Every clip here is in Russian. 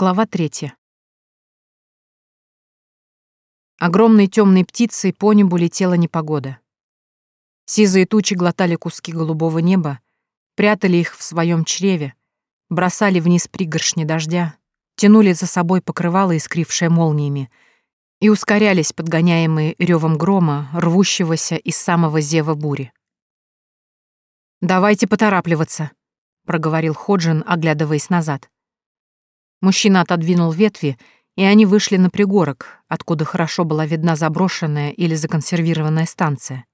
Глава третья. Огромной темной птицей по небу летела непогода. Сизые тучи глотали куски голубого неба, прятали их в своем чреве, бросали вниз пригоршни дождя, тянули за собой покрывало, искрившее молниями, и ускорялись, подгоняемые ревом грома, рвущегося из самого зева бури. «Давайте поторапливаться», — проговорил Ходжин, оглядываясь назад. Мужчина отодвинул ветви, и они вышли на пригорок, откуда хорошо была видна заброшенная или законсервированная станция.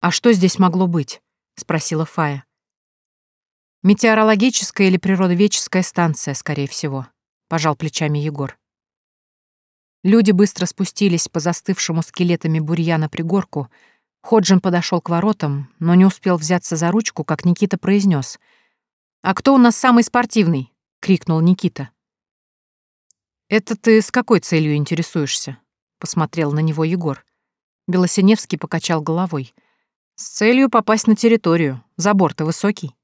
«А что здесь могло быть?» — спросила Фая. «Метеорологическая или природоведческая станция, скорее всего», — пожал плечами Егор. Люди быстро спустились по застывшему скелетами бурьяна пригорку. Ходжин подошел к воротам, но не успел взяться за ручку, как Никита произнес — «А кто у нас самый спортивный?» — крикнул Никита. «Это ты с какой целью интересуешься?» — посмотрел на него Егор. Белосиневский покачал головой. «С целью попасть на территорию. Забор-то высокий».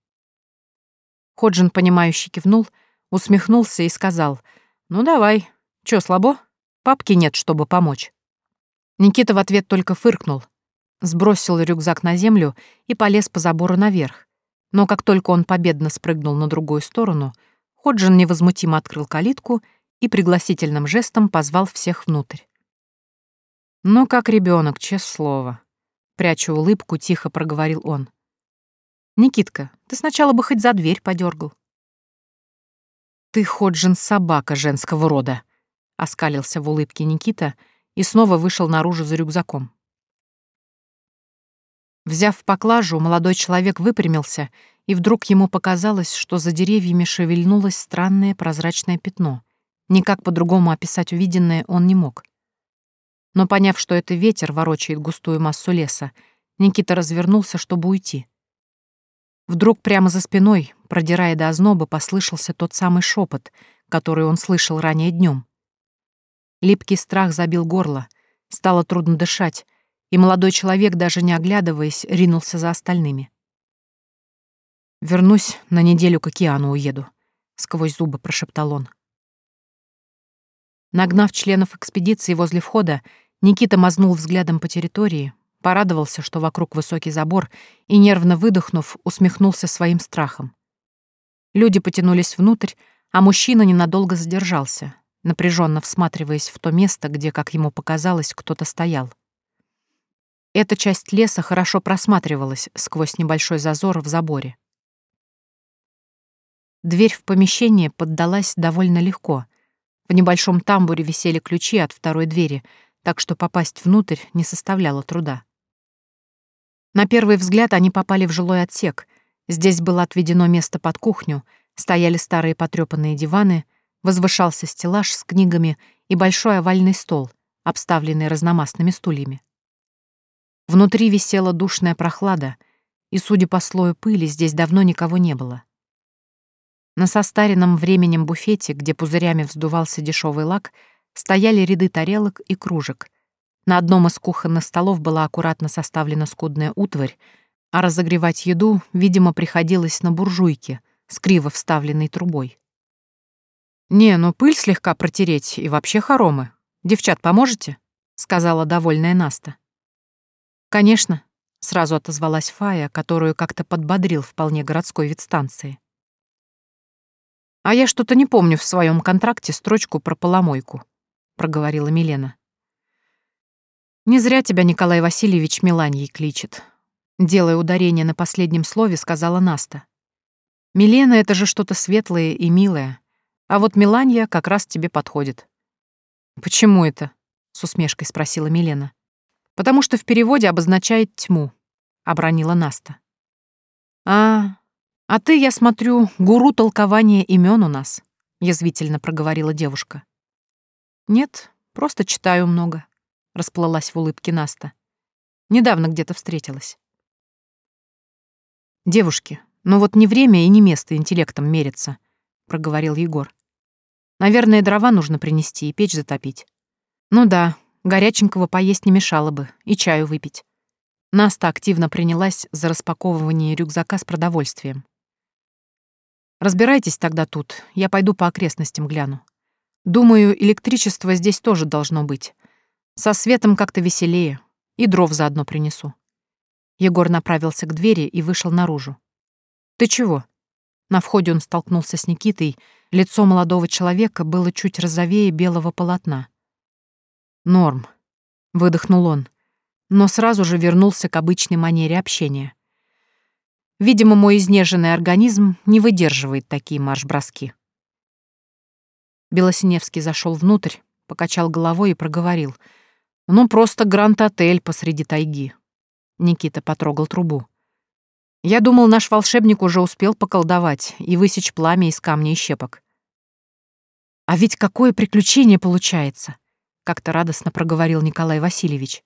Ходжин, понимающий, кивнул, усмехнулся и сказал, «Ну давай. Чё, слабо? Папки нет, чтобы помочь». Никита в ответ только фыркнул, сбросил рюкзак на землю и полез по забору наверх, но как только он победно спрыгнул на другую сторону, Ходжин невозмутимо открыл калитку и пригласительным жестом позвал всех внутрь. «Ну, как ребенок, честное слово», — пряча улыбку, тихо проговорил он. «Никитка, ты сначала бы хоть за дверь подергал. «Ты, Ходжин, собака женского рода», — оскалился в улыбке Никита и снова вышел наружу за рюкзаком. Взяв поклажу, молодой человек выпрямился, и вдруг ему показалось, что за деревьями шевельнулось странное прозрачное пятно. Никак по-другому описать увиденное он не мог. Но поняв, что это ветер ворочает густую массу леса, Никита развернулся, чтобы уйти. Вдруг прямо за спиной, продирая до озноба, послышался тот самый шепот, который он слышал ранее днем. Липкий страх забил горло, стало трудно дышать, и молодой человек, даже не оглядываясь, ринулся за остальными. «Вернусь, на неделю к океану уеду», — сквозь зубы прошептал он. Нагнав членов экспедиции возле входа, Никита мазнул взглядом по территории, порадовался, что вокруг высокий забор, и, нервно выдохнув, усмехнулся своим страхом. Люди потянулись внутрь, а мужчина ненадолго задержался, напряженно всматриваясь в то место, где, как ему показалось, кто-то стоял. Эта часть леса хорошо просматривалась сквозь небольшой зазор в заборе. Дверь в помещение поддалась довольно легко. В небольшом тамбуре висели ключи от второй двери, так что попасть внутрь не составляло труда. На первый взгляд они попали в жилой отсек. Здесь было отведено место под кухню, стояли старые потрёпанные диваны, возвышался стеллаж с книгами и большой овальный стол, обставленный разномастными стульями. Внутри висела душная прохлада, и, судя по слою пыли, здесь давно никого не было. На состаренном временем буфете, где пузырями вздувался дешевый лак, стояли ряды тарелок и кружек. На одном из кухонных столов была аккуратно составлена скудная утварь, а разогревать еду, видимо, приходилось на буржуйке с криво вставленной трубой. «Не, ну пыль слегка протереть и вообще хоромы. Девчат, поможете?» — сказала довольная Наста. «Конечно», — сразу отозвалась Фая, которую как-то подбодрил вполне городской вид станции. «А я что-то не помню в своем контракте строчку про поломойку», — проговорила Милена. «Не зря тебя Николай Васильевич Миланьей кличет», — делая ударение на последнем слове, сказала Наста. «Милена — это же что-то светлое и милое, а вот Миланья как раз тебе подходит». «Почему это?» — с усмешкой спросила Милена потому что в переводе обозначает тьму», — обронила Наста. «А, а ты, я смотрю, гуру толкования имен у нас», — язвительно проговорила девушка. «Нет, просто читаю много», — расплылась в улыбке Наста. «Недавно где-то встретилась». «Девушки, ну вот не время и не место интеллектом мериться», — проговорил Егор. «Наверное, дрова нужно принести и печь затопить». «Ну да, Горяченького поесть не мешало бы, и чаю выпить. Наста активно принялась за распаковывание рюкзака с продовольствием. Разбирайтесь тогда тут, я пойду по окрестностям гляну. Думаю, электричество здесь тоже должно быть. Со светом как-то веселее. И дров заодно принесу. Егор направился к двери и вышел наружу. «Ты чего?» На входе он столкнулся с Никитой. Лицо молодого человека было чуть розовее белого полотна. «Норм», — выдохнул он, но сразу же вернулся к обычной манере общения. Видимо, мой изнеженный организм не выдерживает такие марш-броски. Белосиневский зашел внутрь, покачал головой и проговорил. «Ну, просто гранд-отель посреди тайги». Никита потрогал трубу. «Я думал, наш волшебник уже успел поколдовать и высечь пламя из камней и щепок». «А ведь какое приключение получается!» — как-то радостно проговорил Николай Васильевич.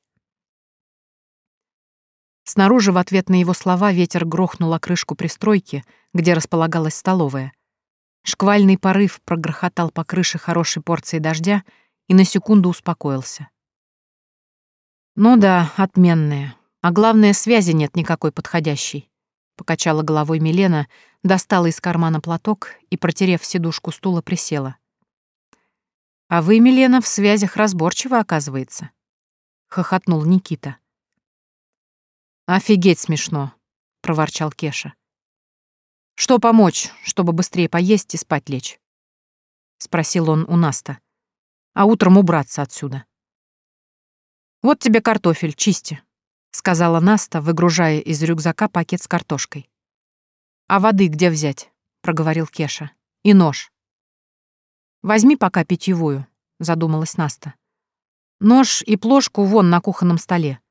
Снаружи в ответ на его слова ветер грохнул о крышку пристройки, где располагалась столовая. Шквальный порыв прогрохотал по крыше хорошей порции дождя и на секунду успокоился. «Ну да, отменная. А главное, связи нет никакой подходящей», — покачала головой Милена, достала из кармана платок и, протерев сидушку стула, присела. «А вы, Милена, в связях разборчиво, оказывается», — хохотнул Никита. «Офигеть смешно», — проворчал Кеша. «Что помочь, чтобы быстрее поесть и спать лечь?» — спросил он у Наста. «А утром убраться отсюда». «Вот тебе картофель, чисти», — сказала Наста, выгружая из рюкзака пакет с картошкой. «А воды где взять?» — проговорил Кеша. «И нож». «Возьми пока питьевую», — задумалась Наста. «Нож и плошку вон на кухонном столе.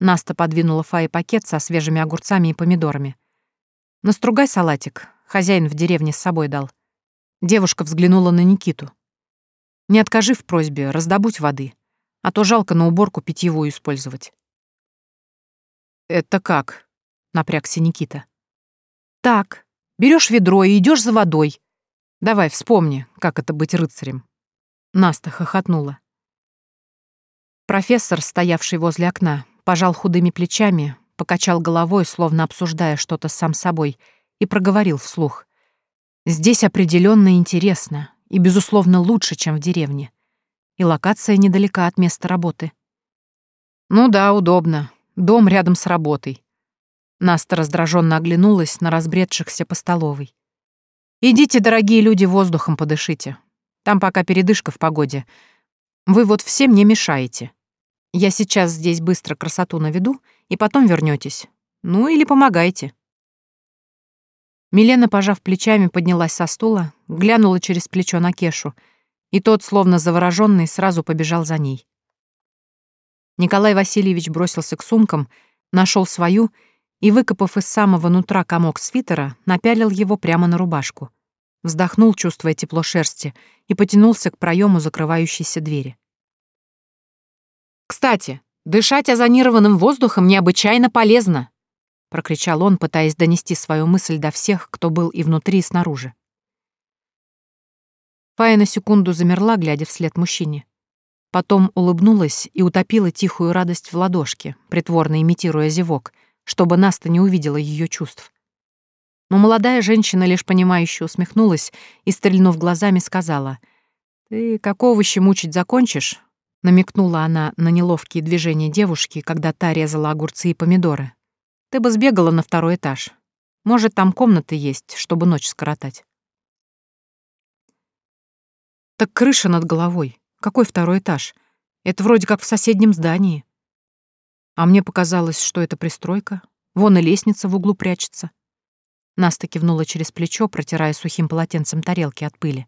Наста подвинула Фае пакет со свежими огурцами и помидорами. «Настругай салатик. Хозяин в деревне с собой дал». Девушка взглянула на Никиту. «Не откажи в просьбе, раздобудь воды, а то жалко на уборку питьевую использовать». «Это как?» — напрягся Никита. «Так, берешь ведро и идешь за водой. Давай, вспомни, как это быть рыцарем». Наста хохотнула. Профессор, стоявший возле окна, пожал худыми плечами, покачал головой, словно обсуждая что-то сам собой, и проговорил вслух. «Здесь определенно интересно и, безусловно, лучше, чем в деревне. И локация недалека от места работы». «Ну да, удобно. Дом рядом с работой». Наста раздраженно оглянулась на разбредшихся по столовой. «Идите, дорогие люди, воздухом подышите. Там пока передышка в погоде. Вы вот всем не мешаете. Я сейчас здесь быстро красоту наведу, и потом вернётесь. Ну или помогайте». Милена, пожав плечами, поднялась со стула, глянула через плечо на Кешу, и тот, словно заворожённый, сразу побежал за ней. Николай Васильевич бросился к сумкам, нашёл свою и, выкопав из самого нутра комок свитера, напялил его прямо на рубашку. Вздохнул, чувствуя тепло шерсти, и потянулся к проёму закрывающейся двери. «Кстати, дышать озонированным воздухом необычайно полезно!» — прокричал он, пытаясь донести свою мысль до всех, кто был и внутри, и снаружи. Фая на секунду замерла, глядя вслед мужчине. Потом улыбнулась и утопила тихую радость в ладошке, притворно имитируя зевок, чтобы Наста не увидела ее чувств. Но молодая женщина лишь понимающе усмехнулась и, стрельнув глазами, сказала, «Ты как овощи мучить закончишь, Намекнула она на неловкие движения девушки, когда та резала огурцы и помидоры. «Ты бы сбегала на второй этаж. Может, там комнаты есть, чтобы ночь скоротать». «Так крыша над головой. Какой второй этаж? Это вроде как в соседнем здании». А мне показалось, что это пристройка. Вон и лестница в углу прячется. Наста кивнула через плечо, протирая сухим полотенцем тарелки от пыли.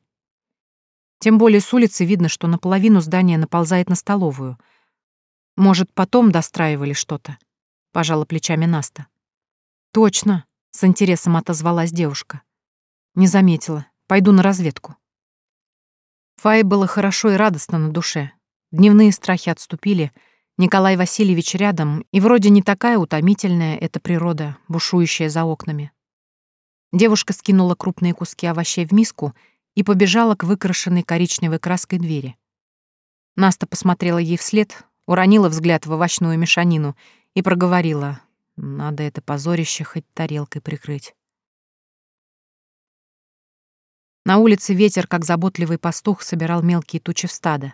Тем более с улицы видно, что наполовину здание наползает на столовую. Может, потом достраивали что-то? Пожала плечами Наста. Точно, с интересом отозвалась девушка. Не заметила. Пойду на разведку. Фае было хорошо и радостно на душе. Дневные страхи отступили. Николай Васильевич рядом, и вроде не такая утомительная эта природа, бушующая за окнами. Девушка скинула крупные куски овощей в миску и побежала к выкрашенной коричневой краской двери. Наста посмотрела ей вслед, уронила взгляд в овощную мешанину и проговорила. «Надо это позорище хоть тарелкой прикрыть». На улице ветер, как заботливый пастух, собирал мелкие тучи в стадо.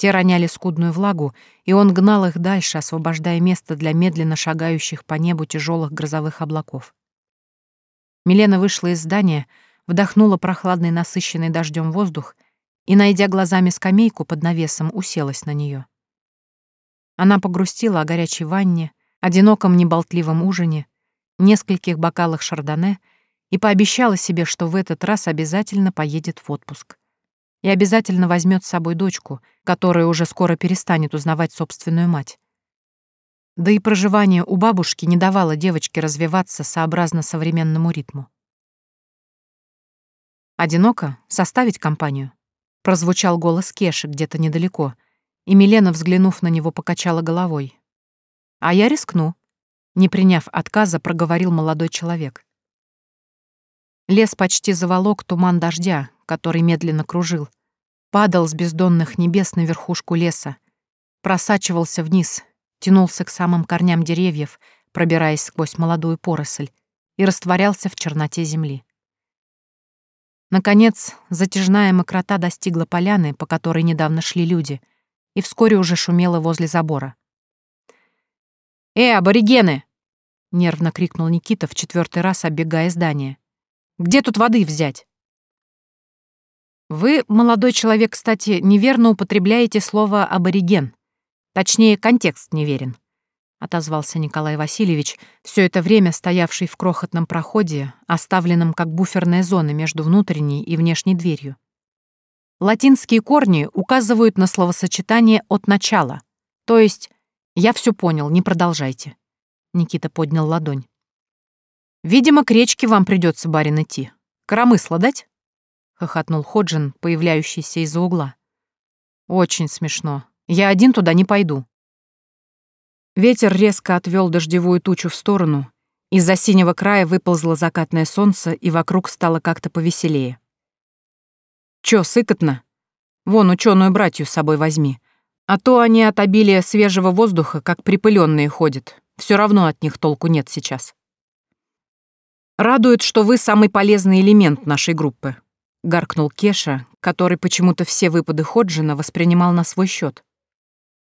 Те роняли скудную влагу, и он гнал их дальше, освобождая место для медленно шагающих по небу тяжелых грозовых облаков. Милена вышла из здания, вдохнула прохладный насыщенный дождем воздух и, найдя глазами скамейку под навесом, уселась на нее. Она погрустила о горячей ванне, одиноком неболтливом ужине, нескольких бокалах шардоне и пообещала себе, что в этот раз обязательно поедет в отпуск и обязательно возьмет с собой дочку, которая уже скоро перестанет узнавать собственную мать. Да и проживание у бабушки не давало девочке развиваться сообразно современному ритму. «Одиноко? Составить компанию?» Прозвучал голос Кеши где-то недалеко, и Милена, взглянув на него, покачала головой. «А я рискну», — не приняв отказа, проговорил молодой человек. Лес почти заволок туман дождя, который медленно кружил, падал с бездонных небес на верхушку леса, просачивался вниз, тянулся к самым корням деревьев, пробираясь сквозь молодую поросль, и растворялся в черноте земли. Наконец, затяжная мокрота достигла поляны, по которой недавно шли люди, и вскоре уже шумела возле забора. «Э, аборигены!» — нервно крикнул Никита в четвертый раз, оббегая здание. «Где тут воды взять?» Вы, молодой человек, кстати, неверно употребляете слово «абориген». Точнее, контекст неверен, — отозвался Николай Васильевич, все это время стоявший в крохотном проходе, оставленном как буферная зона между внутренней и внешней дверью. Латинские корни указывают на словосочетание «от начала», то есть «я все понял, не продолжайте». Никита поднял ладонь. «Видимо, к речке вам придется, барин, идти. Коромысла дать?» хохотнул Ходжин, появляющийся из-за угла. Очень смешно. Я один туда не пойду. Ветер резко отвел дождевую тучу в сторону, из-за синего края выползло закатное солнце, и вокруг стало как-то повеселее. Чё, сыкотно? Вон ученую братью с собой возьми. А то они от обилия свежего воздуха, как припыленные ходят. Все равно от них толку нет сейчас. Радует, что вы самый полезный элемент нашей группы. — гаркнул Кеша, который почему-то все выпады Ходжина воспринимал на свой счет.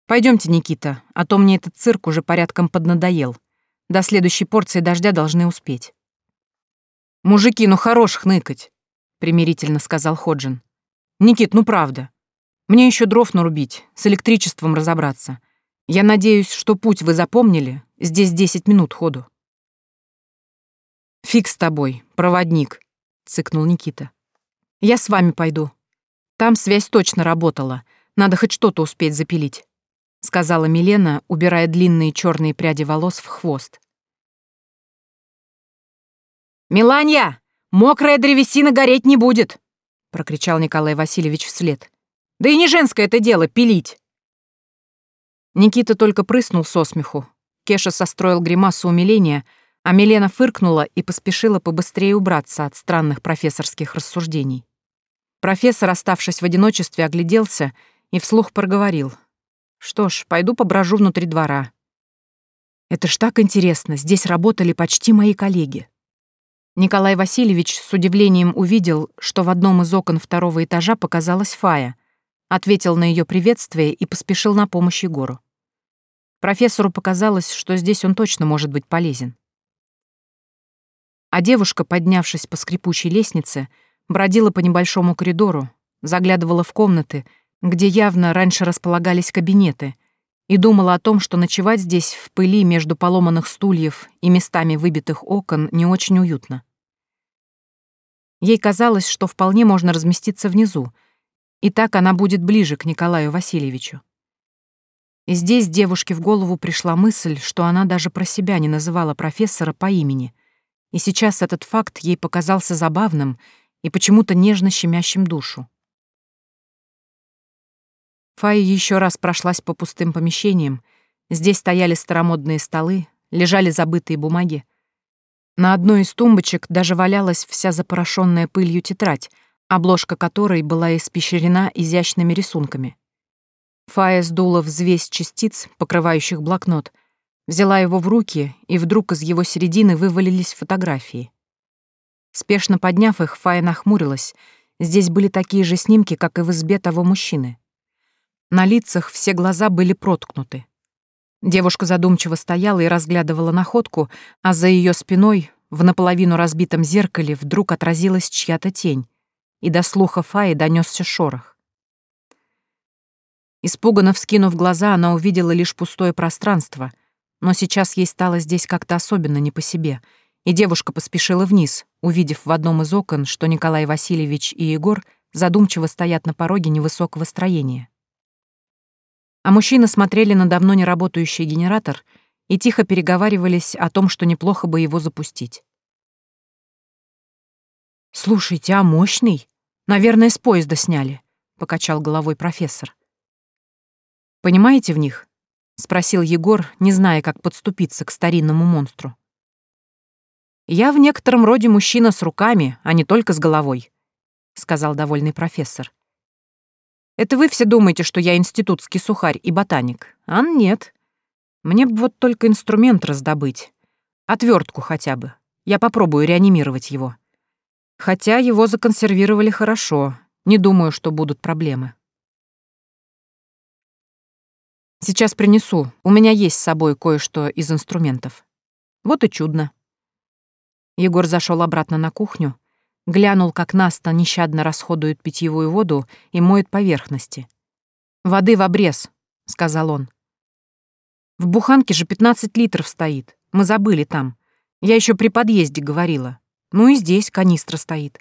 Пойдемте, Никита, а то мне этот цирк уже порядком поднадоел. До следующей порции дождя должны успеть». «Мужики, ну хорош хныкать», — примирительно сказал Ходжин. «Никит, ну правда. Мне еще дров нарубить, с электричеством разобраться. Я надеюсь, что путь вы запомнили. Здесь десять минут ходу». «Фиг с тобой, проводник», — цыкнул Никита. Я с вами пойду. Там связь точно работала. Надо хоть что-то успеть запилить», — сказала Милена, убирая длинные черные пряди волос в хвост. «Миланья, мокрая древесина гореть не будет!» — прокричал Николай Васильевич вслед. «Да и не женское это дело — пилить!» Никита только прыснул со смеху. Кеша состроил гримасу умиления, а Милена фыркнула и поспешила побыстрее убраться от странных профессорских рассуждений. Профессор, оставшись в одиночестве, огляделся и вслух проговорил. «Что ж, пойду поброжу внутри двора». «Это ж так интересно, здесь работали почти мои коллеги». Николай Васильевич с удивлением увидел, что в одном из окон второго этажа показалась Фая, ответил на ее приветствие и поспешил на помощь Егору. Профессору показалось, что здесь он точно может быть полезен. А девушка, поднявшись по скрипучей лестнице, бродила по небольшому коридору, заглядывала в комнаты, где явно раньше располагались кабинеты, и думала о том, что ночевать здесь в пыли между поломанных стульев и местами выбитых окон не очень уютно. Ей казалось, что вполне можно разместиться внизу, и так она будет ближе к Николаю Васильевичу. И здесь девушке в голову пришла мысль, что она даже про себя не называла профессора по имени, и сейчас этот факт ей показался забавным — и почему-то нежно щемящим душу. Фая еще раз прошлась по пустым помещениям. Здесь стояли старомодные столы, лежали забытые бумаги. На одной из тумбочек даже валялась вся запорошенная пылью тетрадь, обложка которой была испещрена изящными рисунками. Фая сдула взвесь частиц, покрывающих блокнот, взяла его в руки, и вдруг из его середины вывалились фотографии. Спешно подняв их, Фая нахмурилась. Здесь были такие же снимки, как и в избе того мужчины. На лицах все глаза были проткнуты. Девушка задумчиво стояла и разглядывала находку, а за ее спиной, в наполовину разбитом зеркале, вдруг отразилась чья-то тень, и до слуха Фаи донесся шорох. Испуганно вскинув глаза, она увидела лишь пустое пространство, но сейчас ей стало здесь как-то особенно не по себе, и девушка поспешила вниз, увидев в одном из окон, что Николай Васильевич и Егор задумчиво стоят на пороге невысокого строения. А мужчины смотрели на давно не работающий генератор и тихо переговаривались о том, что неплохо бы его запустить. «Слушайте, а мощный? Наверное, с поезда сняли», — покачал головой профессор. Понимаете в них?» — спросил Егор, не зная, как подступиться к старинному монстру. «Я в некотором роде мужчина с руками, а не только с головой», — сказал довольный профессор. «Это вы все думаете, что я институтский сухарь и ботаник, а нет. Мне бы вот только инструмент раздобыть. Отвертку хотя бы. Я попробую реанимировать его. Хотя его законсервировали хорошо. Не думаю, что будут проблемы». Сейчас принесу. У меня есть с собой кое-что из инструментов. Вот и чудно. Егор зашел обратно на кухню, глянул, как Наста нещадно расходует питьевую воду и моет поверхности. «Воды в обрез», — сказал он. «В буханке же 15 литров стоит. Мы забыли там. Я еще при подъезде говорила. Ну и здесь канистра стоит».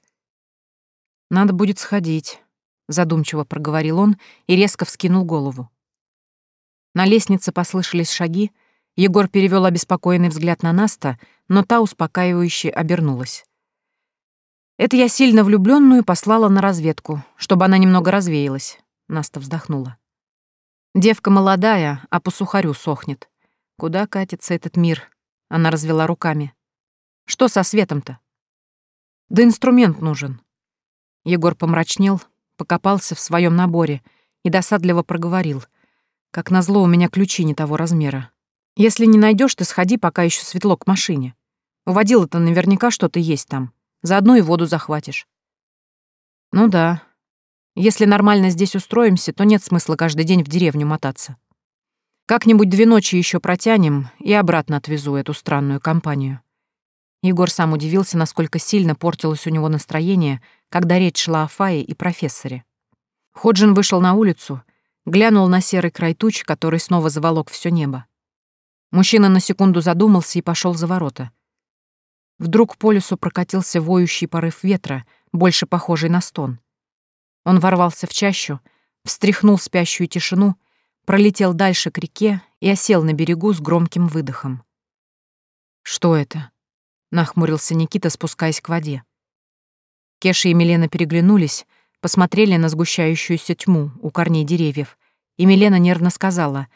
«Надо будет сходить», — задумчиво проговорил он и резко вскинул голову. На лестнице послышались шаги. Егор перевел обеспокоенный взгляд на Наста, но та успокаивающе обернулась. «Это я сильно влюбленную послала на разведку, чтобы она немного развеялась», — Наста вздохнула. «Девка молодая, а по сухарю сохнет. Куда катится этот мир?» — она развела руками. «Что со светом-то?» «Да инструмент нужен». Егор помрачнел, покопался в своем наборе и досадливо проговорил — как назло, у меня ключи не того размера. Если не найдешь, ты сходи, пока еще светло к машине. У водила-то наверняка что-то есть там. Заодно и воду захватишь. Ну да. Если нормально здесь устроимся, то нет смысла каждый день в деревню мотаться. Как-нибудь две ночи еще протянем и обратно отвезу эту странную компанию. Егор сам удивился, насколько сильно портилось у него настроение, когда речь шла о Фае и профессоре. Ходжин вышел на улицу глянул на серый край туч, который снова заволок все небо. Мужчина на секунду задумался и пошел за ворота. Вдруг по лесу прокатился воющий порыв ветра, больше похожий на стон. Он ворвался в чащу, встряхнул спящую тишину, пролетел дальше к реке и осел на берегу с громким выдохом. «Что это?» — нахмурился Никита, спускаясь к воде. Кеша и Милена переглянулись, посмотрели на сгущающуюся тьму у корней деревьев, и Милена нервно сказала,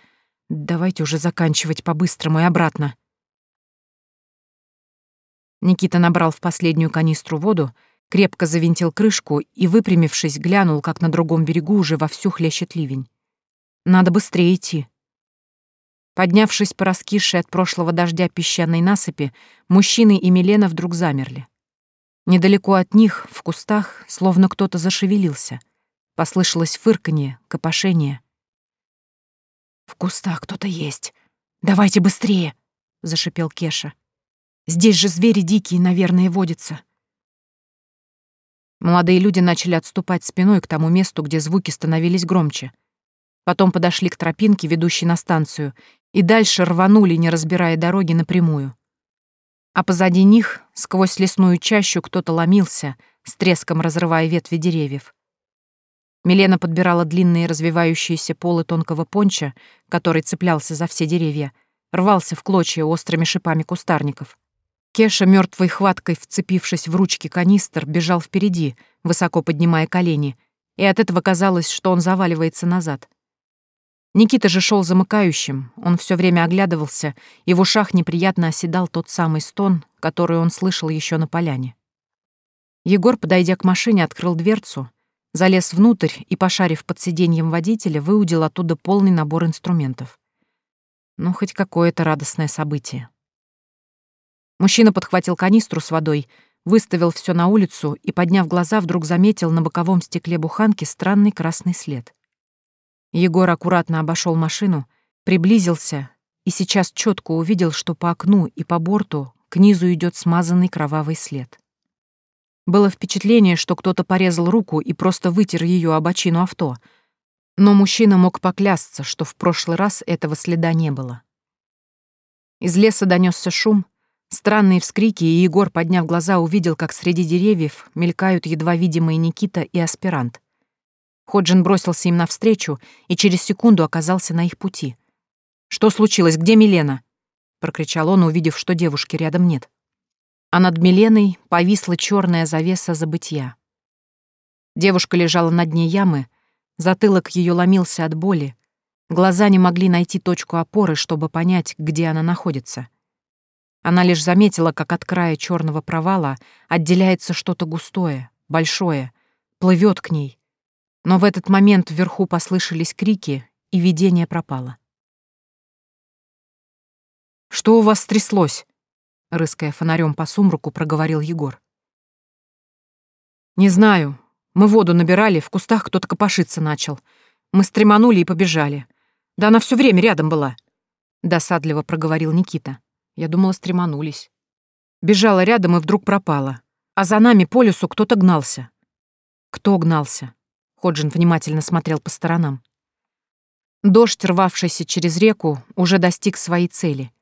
«Давайте уже заканчивать по-быстрому и обратно». Никита набрал в последнюю канистру воду, крепко завинтил крышку и, выпрямившись, глянул, как на другом берегу уже вовсю хлещет ливень. «Надо быстрее идти». Поднявшись по раскисшей от прошлого дождя песчаной насыпи, мужчины и Милена вдруг замерли. Недалеко от них, в кустах, словно кто-то зашевелился. Послышалось фырканье, копошение. «В кустах кто-то есть. Давайте быстрее!» — зашипел Кеша. «Здесь же звери дикие, наверное, водятся». Молодые люди начали отступать спиной к тому месту, где звуки становились громче. Потом подошли к тропинке, ведущей на станцию, и дальше рванули, не разбирая дороги, напрямую. А позади них, сквозь лесную чащу, кто-то ломился, с треском разрывая ветви деревьев. Милена подбирала длинные развивающиеся полы тонкого понча, который цеплялся за все деревья, рвался в клочья острыми шипами кустарников. Кеша, мертвой хваткой вцепившись в ручки канистр, бежал впереди, высоко поднимая колени, и от этого казалось, что он заваливается назад. Никита же шел замыкающим, он все время оглядывался, и в ушах неприятно оседал тот самый стон, который он слышал еще на поляне. Егор, подойдя к машине, открыл дверцу, Залез внутрь и, пошарив под сиденьем водителя, выудил оттуда полный набор инструментов. Ну, хоть какое-то радостное событие. Мужчина подхватил канистру с водой, выставил все на улицу и, подняв глаза, вдруг заметил на боковом стекле буханки странный красный след. Егор аккуратно обошел машину, приблизился и сейчас четко увидел, что по окну и по борту к низу идет смазанный кровавый след. Было впечатление, что кто-то порезал руку и просто вытер ее об очину авто, но мужчина мог поклясться, что в прошлый раз этого следа не было. Из леса донесся шум, странные вскрики, и Егор, подняв глаза, увидел, как среди деревьев мелькают едва видимые Никита и аспирант. Ходжин бросился им навстречу и через секунду оказался на их пути. «Что случилось? Где Милена?» — прокричал он, увидев, что девушки рядом нет. А над Миленой повисла черная завеса забытья. Девушка лежала на дне ямы, затылок ее ломился от боли, глаза не могли найти точку опоры, чтобы понять, где она находится. Она лишь заметила, как от края черного провала отделяется что-то густое, большое, плывет к ней. Но в этот момент вверху послышались крики, и видение пропало. «Что у вас стряслось?» — рыская фонарем по сумраку, проговорил Егор. «Не знаю. Мы воду набирали, в кустах кто-то копошиться начал. Мы стреманули и побежали. Да она все время рядом была», — досадливо проговорил Никита. Я думала, стреманулись. Бежала рядом и вдруг пропала. А за нами по лесу кто-то гнался. Кто гнался? Ходжин внимательно смотрел по сторонам. Дождь, рвавшийся через реку, уже достиг своей цели.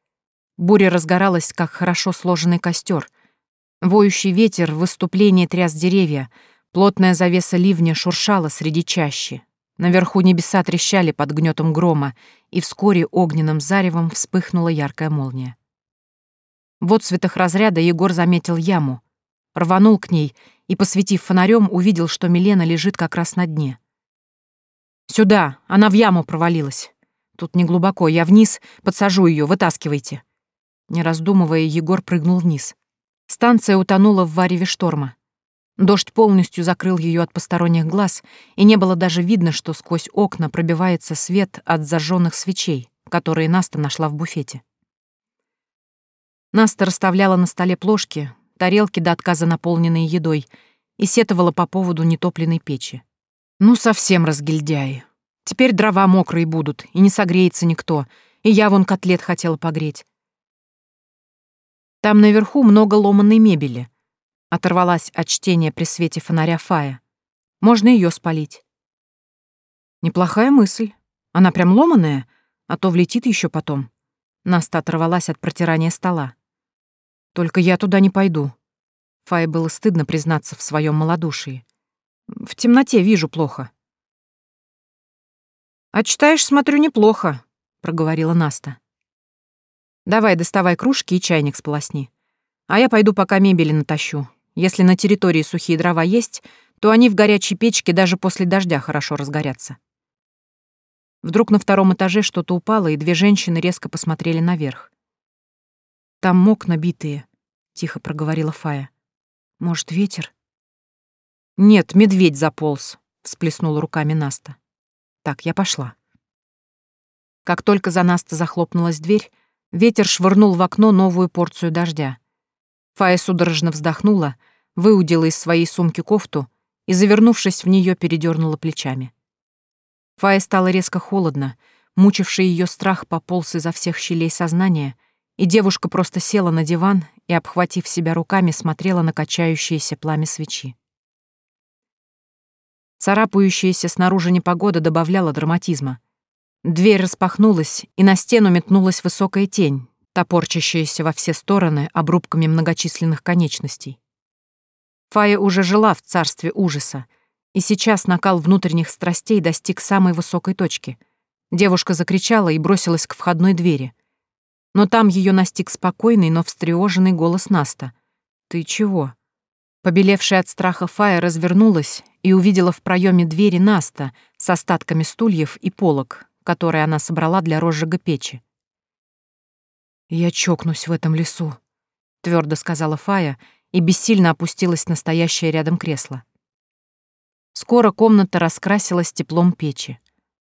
Буря разгоралась, как хорошо сложенный костер. Воющий ветер в выступлении тряс деревья, плотная завеса ливня шуршала среди чащи. Наверху небеса трещали под гнетом грома, и вскоре огненным заревом вспыхнула яркая молния. В отцветах разряда Егор заметил яму, рванул к ней и, посветив фонарем, увидел, что Милена лежит как раз на дне. «Сюда! Она в яму провалилась. Тут не глубоко, я вниз, подсажу ее, вытаскивайте». Не раздумывая, Егор прыгнул вниз. Станция утонула в вареве шторма. Дождь полностью закрыл ее от посторонних глаз, и не было даже видно, что сквозь окна пробивается свет от зажженных свечей, которые Наста нашла в буфете. Наста расставляла на столе плошки, тарелки до отказа наполненные едой, и сетовала по поводу нетопленной печи. «Ну, совсем разгильдяи. Теперь дрова мокрые будут, и не согреется никто, и я вон котлет хотела погреть. Там наверху много ломаной мебели. Оторвалась от чтения при свете фонаря Фая. Можно ее спалить. Неплохая мысль. Она прям ломаная, а то влетит еще потом. Наста оторвалась от протирания стола. Только я туда не пойду. Фае было стыдно признаться в своем малодушии. В темноте вижу плохо. «А читаешь, смотрю, неплохо», — проговорила Наста. Давай, доставай кружки и чайник сполосни. А я пойду пока мебели натащу. Если на территории сухие дрова есть, то они в горячей печке даже после дождя хорошо разгорятся. Вдруг на втором этаже что-то упало, и две женщины резко посмотрели наверх. «Там мок набитые», — тихо проговорила Фая. «Может, ветер?» «Нет, медведь заполз», — всплеснула руками Наста. «Так, я пошла». Как только за Наста захлопнулась дверь, Ветер швырнул в окно новую порцию дождя. Фая судорожно вздохнула, выудила из своей сумки кофту и, завернувшись в нее, передернула плечами. Фае стало резко холодно, мучивший ее страх пополз изо всех щелей сознания, и девушка просто села на диван и, обхватив себя руками, смотрела на качающееся пламя свечи. Царапающаяся снаружи непогода добавляла драматизма — Дверь распахнулась, и на стену метнулась высокая тень, топорчащаяся во все стороны обрубками многочисленных конечностей. Фая уже жила в царстве ужаса, и сейчас накал внутренних страстей достиг самой высокой точки. Девушка закричала и бросилась к входной двери. Но там ее настиг спокойный, но встревоженный голос Наста. «Ты чего?» Побелевшая от страха Фая развернулась и увидела в проеме двери Наста с остатками стульев и полок, который она собрала для розжига печи. «Я чокнусь в этом лесу», — твердо сказала Фая и бессильно опустилась на стоящее рядом кресло. Скоро комната раскрасилась теплом печи.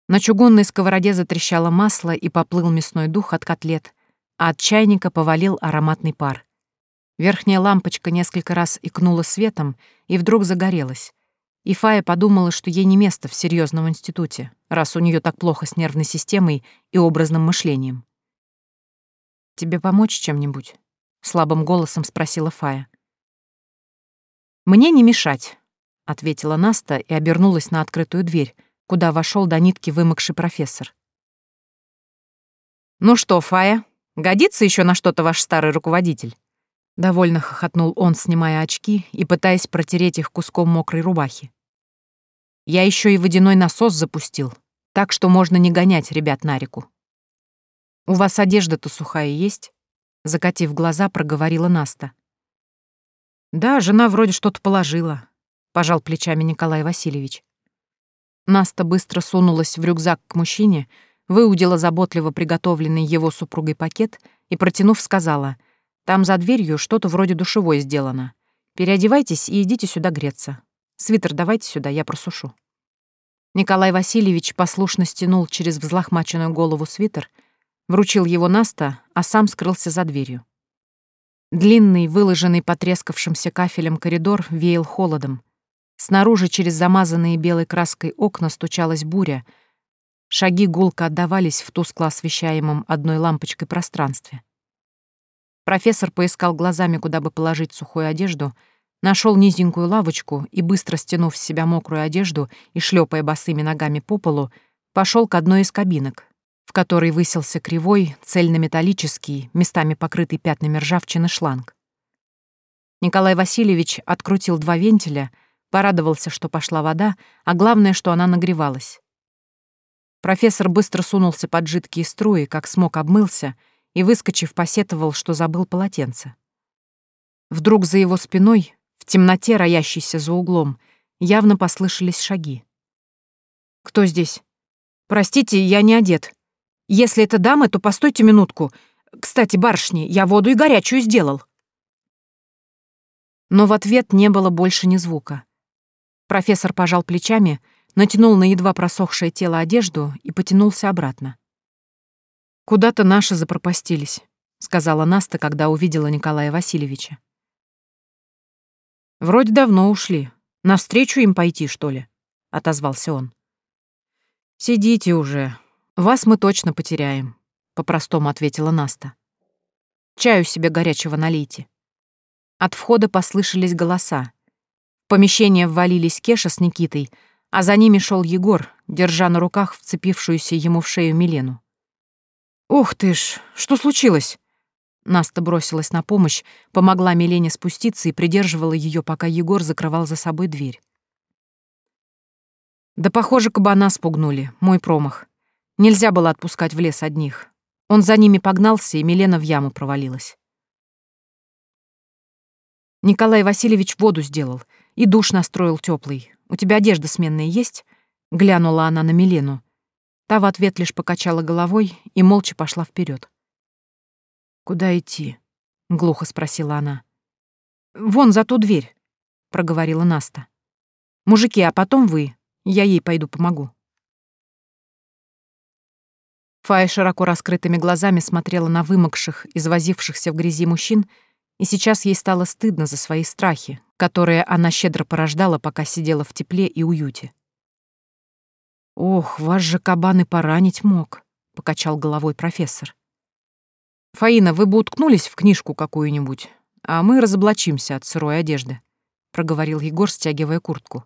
На чугунной сковороде затрещало масло и поплыл мясной дух от котлет, а от чайника повалил ароматный пар. Верхняя лампочка несколько раз икнула светом и вдруг загорелась. И Фая подумала, что ей не место в серьезном институте, раз у нее так плохо с нервной системой и образным мышлением. «Тебе помочь чем-нибудь?» — слабым голосом спросила Фая. «Мне не мешать», — ответила Наста и обернулась на открытую дверь, куда вошел до нитки вымокший профессор. «Ну что, Фая, годится еще на что-то ваш старый руководитель?» Довольно хохотнул он, снимая очки и пытаясь протереть их куском мокрой рубахи. «Я еще и водяной насос запустил, так что можно не гонять ребят на реку». «У вас одежда-то сухая есть?» Закатив глаза, проговорила Наста. «Да, жена вроде что-то положила», — пожал плечами Николай Васильевич. Наста быстро сунулась в рюкзак к мужчине, выудила заботливо приготовленный его супругой пакет и, протянув, сказала, «Там за дверью что-то вроде душевой сделано. Переодевайтесь и идите сюда греться. Свитер давайте сюда, я просушу». Николай Васильевич послушно стянул через взлохмаченную голову свитер, вручил его Наста, а сам скрылся за дверью. Длинный, выложенный потрескавшимся кафелем коридор веял холодом. Снаружи через замазанные белой краской окна стучалась буря — Шаги гулко отдавались в тускло освещаемом одной лампочкой пространстве. Профессор поискал глазами, куда бы положить сухую одежду, нашел низенькую лавочку и, быстро стянув с себя мокрую одежду и шлепая босыми ногами по полу, пошел к одной из кабинок, в которой высился кривой, цельнометаллический, местами покрытый пятнами ржавчины шланг. Николай Васильевич открутил два вентиля, порадовался, что пошла вода, а главное, что она нагревалась. Профессор быстро сунулся под жидкие струи, как смог обмылся, и, выскочив, посетовал, что забыл полотенце. Вдруг за его спиной, в темноте, роящейся за углом, явно послышались шаги. «Кто здесь?» «Простите, я не одет. Если это дамы, то постойте минутку. Кстати, барышни, я воду и горячую сделал». Но в ответ не было больше ни звука. Профессор пожал плечами — натянул на едва просохшее тело одежду и потянулся обратно. «Куда-то наши запропастились», — сказала Наста, когда увидела Николая Васильевича. «Вроде давно ушли. Навстречу им пойти, что ли?» — отозвался он. «Сидите уже. Вас мы точно потеряем», — по-простому ответила Наста. «Чаю себе горячего налейте». От входа послышались голоса. В помещение ввалились Кеша с Никитой — а за ними шел Егор, держа на руках вцепившуюся ему в шею Милену. «Ух ты ж, что случилось?» Наста бросилась на помощь, помогла Милене спуститься и придерживала ее, пока Егор закрывал за собой дверь. Да, похоже, кабана спугнули, мой промах. Нельзя было отпускать в лес одних. Он за ними погнался, и Милена в яму провалилась. Николай Васильевич воду сделал и душ настроил теплый, у тебя одежда сменная есть?» — глянула она на Милену. Та в ответ лишь покачала головой и молча пошла вперед. «Куда идти?» — глухо спросила она. «Вон за ту дверь», — проговорила Наста. «Мужики, а потом вы. Я ей пойду помогу». Фая широко раскрытыми глазами смотрела на вымокших, извозившихся в грязи мужчин, и сейчас ей стало стыдно за свои страхи, которые она щедро порождала, пока сидела в тепле и уюте. «Ох, вас же кабан и поранить мог», — покачал головой профессор. «Фаина, вы бы уткнулись в книжку какую-нибудь, а мы разоблачимся от сырой одежды», — проговорил Егор, стягивая куртку.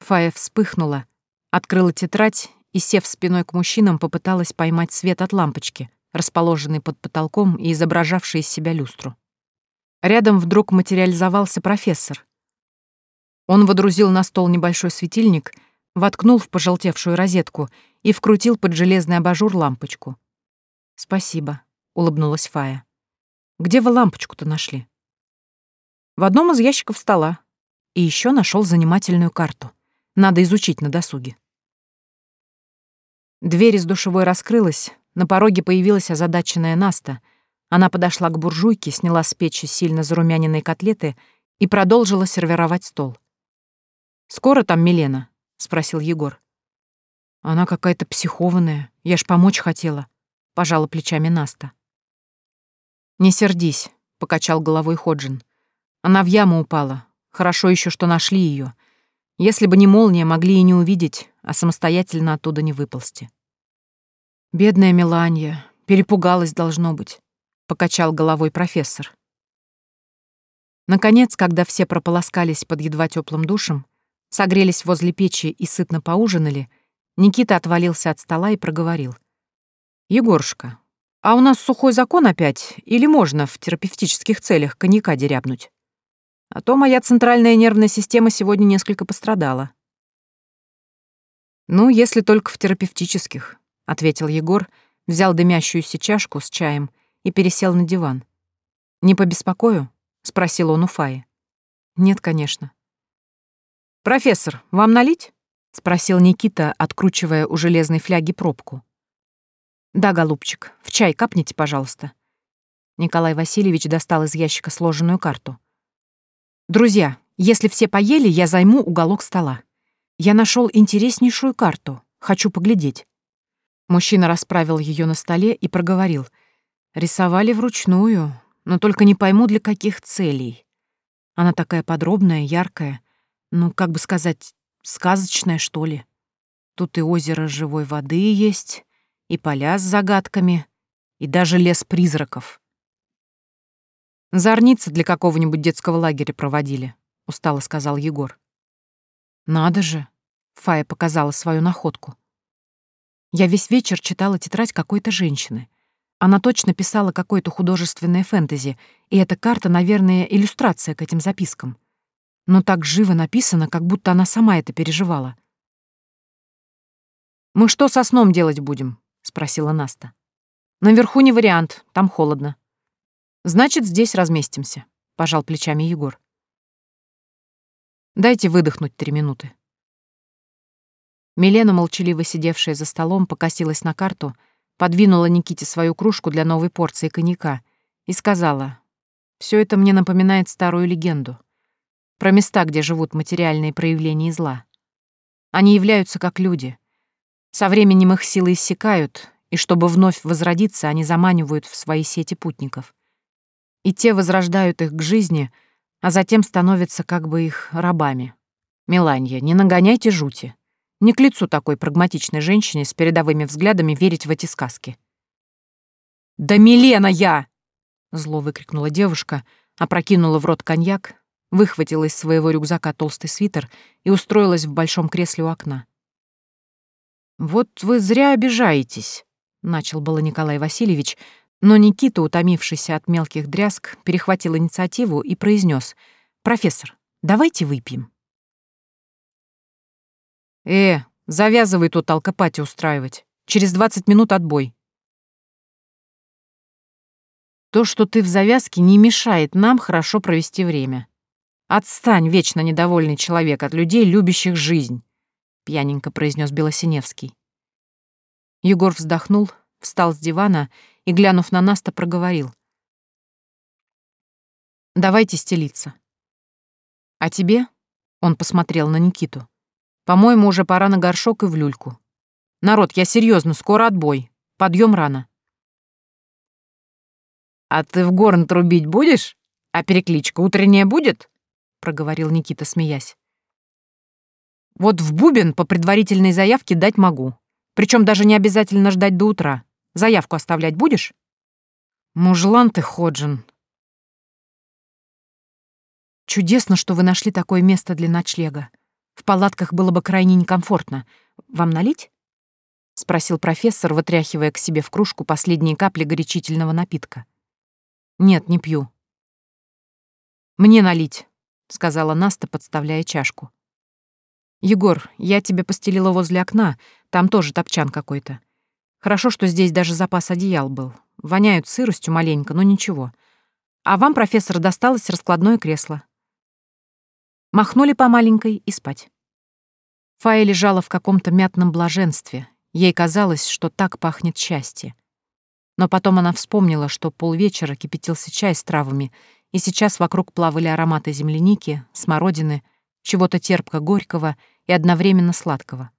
Фая вспыхнула, открыла тетрадь и, сев спиной к мужчинам, попыталась поймать свет от лампочки, расположенной под потолком и изображавшей из себя люстру. Рядом вдруг материализовался профессор. Он водрузил на стол небольшой светильник, воткнул в пожелтевшую розетку и вкрутил под железный абажур лампочку. «Спасибо», — улыбнулась Фая. «Где вы лампочку-то нашли?» «В одном из ящиков стола. И еще нашел занимательную карту. Надо изучить на досуге». Дверь из душевой раскрылась, на пороге появилась озадаченная Наста. Она подошла к буржуйке, сняла с печи сильно зарумяненные котлеты и продолжила сервировать стол. «Скоро там Милена?» — спросил Егор. «Она какая-то психованная. Я ж помочь хотела», — пожала плечами Наста. «Не сердись», — покачал головой Ходжин. Она в яму упала. Хорошо еще, что нашли ее. Если бы не молния, могли и не увидеть, а самостоятельно оттуда не выползти. Бедная Меланья. Перепугалась, должно быть. Покачал головой профессор. Наконец, когда все прополоскались под едва теплым душем, согрелись возле печи и сытно поужинали, Никита отвалился от стола и проговорил. «Егорушка, а у нас сухой закон опять, или можно в терапевтических целях коньяка дерябнуть? А то моя центральная нервная система сегодня несколько пострадала». «Ну, если только в терапевтических», — ответил Егор, взял дымящуюся чашку с чаем и пересел на диван. «Не побеспокою?» — спросил он у Фаи. «Нет, конечно». «Профессор, вам налить?» — спросил Никита, откручивая у железной фляги пробку. «Да, голубчик, в чай капните, пожалуйста». Николай Васильевич достал из ящика сложенную карту. «Друзья, если все поели, я займу уголок стола. Я нашел интереснейшую карту. Хочу поглядеть». Мужчина расправил ее на столе и проговорил. «Рисовали вручную, но только не пойму, для каких целей. Она такая подробная, яркая, ну, как бы сказать, сказочная, что ли. Тут и озеро живой воды есть, и поля с загадками, и даже лес призраков. «Зорницы для какого-нибудь детского лагеря проводили», — устало сказал Егор. «Надо же!» — Фая показала свою находку. «Я весь вечер читала тетрадь какой-то женщины — она точно писала какое-то художественное фэнтези, и эта карта, наверное, иллюстрация к этим запискам. Но так живо написано, как будто она сама это переживала. «Мы что со сном делать будем?» — спросила Наста. «Наверху не вариант, там холодно». «Значит, здесь разместимся», — пожал плечами Егор. «Дайте выдохнуть три минуты». Милена, молчаливо сидевшая за столом, покосилась на карту — подвинула Никите свою кружку для новой порции коньяка и сказала, «Все это мне напоминает старую легенду про места, где живут материальные проявления зла. Они являются как люди. Со временем их силы иссякают, и чтобы вновь возродиться, они заманивают в свои сети путников. И те возрождают их к жизни, а затем становятся как бы их рабами. Меланья, не нагоняйте жути. Не к лицу такой прагматичной женщине с передовыми взглядами верить в эти сказки. «Да Милена я!» — зло выкрикнула девушка, опрокинула в рот коньяк, выхватила из своего рюкзака толстый свитер и устроилась в большом кресле у окна. «Вот вы зря обижаетесь», — начал было Николай Васильевич, но Никита, утомившийся от мелких дрязг, перехватил инициативу и произнес: «Профессор, давайте выпьем». «Э, завязывай тут алкопати устраивать. Через двадцать минут отбой». То, что ты в завязке, не мешает нам хорошо провести время. Отстань, вечно недовольный человек, от людей, любящих жизнь, — пьяненько произнес Белосиневский. Егор вздохнул, встал с дивана и, глянув на Наста, проговорил. «Давайте стелиться». «А тебе?» — он посмотрел на Никиту. По-моему, уже пора на горшок и в люльку. Народ, я серьезно, скоро отбой. Подъем рано. А ты в горн трубить будешь? А перекличка утренняя будет? проговорил Никита, смеясь. Вот в бубен по предварительной заявке дать могу. Причем даже не обязательно ждать до утра. Заявку оставлять будешь? Мужлан ты, Ходжин. Чудесно, что вы нашли такое место для ночлега. В палатках было бы крайне некомфортно. Вам налить?» — спросил профессор, вытряхивая к себе в кружку последние капли горячительного напитка. «Нет, не пью». «Мне налить», — сказала Наста, подставляя чашку. «Егор, я тебе постелила возле окна, там тоже топчан какой-то. Хорошо, что здесь даже запас одеял был. Воняют сыростью маленько, но ничего. А вам, профессор, досталось раскладное кресло. Махнули по маленькой и спать. Фая лежала в каком-то мятном блаженстве. Ей казалось, что так пахнет счастье. Но потом она вспомнила, что полвечера кипятился чай с травами, и сейчас вокруг плавали ароматы земляники, смородины, чего-то терпко-горького и одновременно сладкого.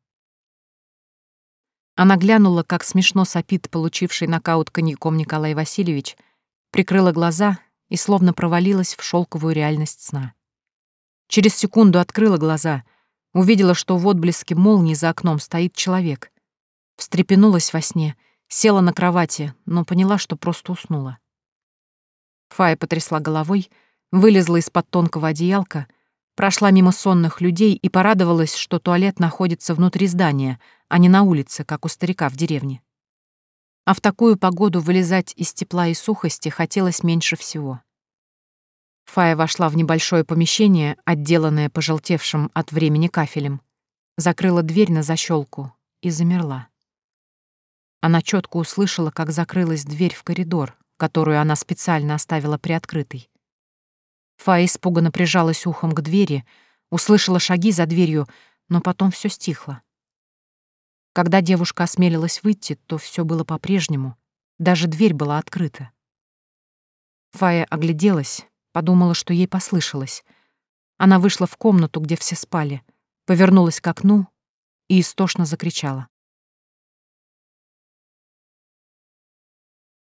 Она глянула, как смешно сопит получивший нокаут коньяком Николай Васильевич, прикрыла глаза и словно провалилась в шелковую реальность сна. Через секунду открыла глаза, увидела, что в отблеске молнии за окном стоит человек. Встрепенулась во сне, села на кровати, но поняла, что просто уснула. Фая потрясла головой, вылезла из-под тонкого одеялка, прошла мимо сонных людей и порадовалась, что туалет находится внутри здания, а не на улице, как у старика в деревне. А в такую погоду вылезать из тепла и сухости хотелось меньше всего. Фая вошла в небольшое помещение, отделанное пожелтевшим от времени кафелем, закрыла дверь на защелку и замерла. Она четко услышала, как закрылась дверь в коридор, которую она специально оставила приоткрытой. Фая испуганно прижалась ухом к двери, услышала шаги за дверью, но потом все стихло. Когда девушка осмелилась выйти, то все было по-прежнему. Даже дверь была открыта. Фая огляделась, подумала, что ей послышалось. Она вышла в комнату, где все спали, повернулась к окну и истошно закричала.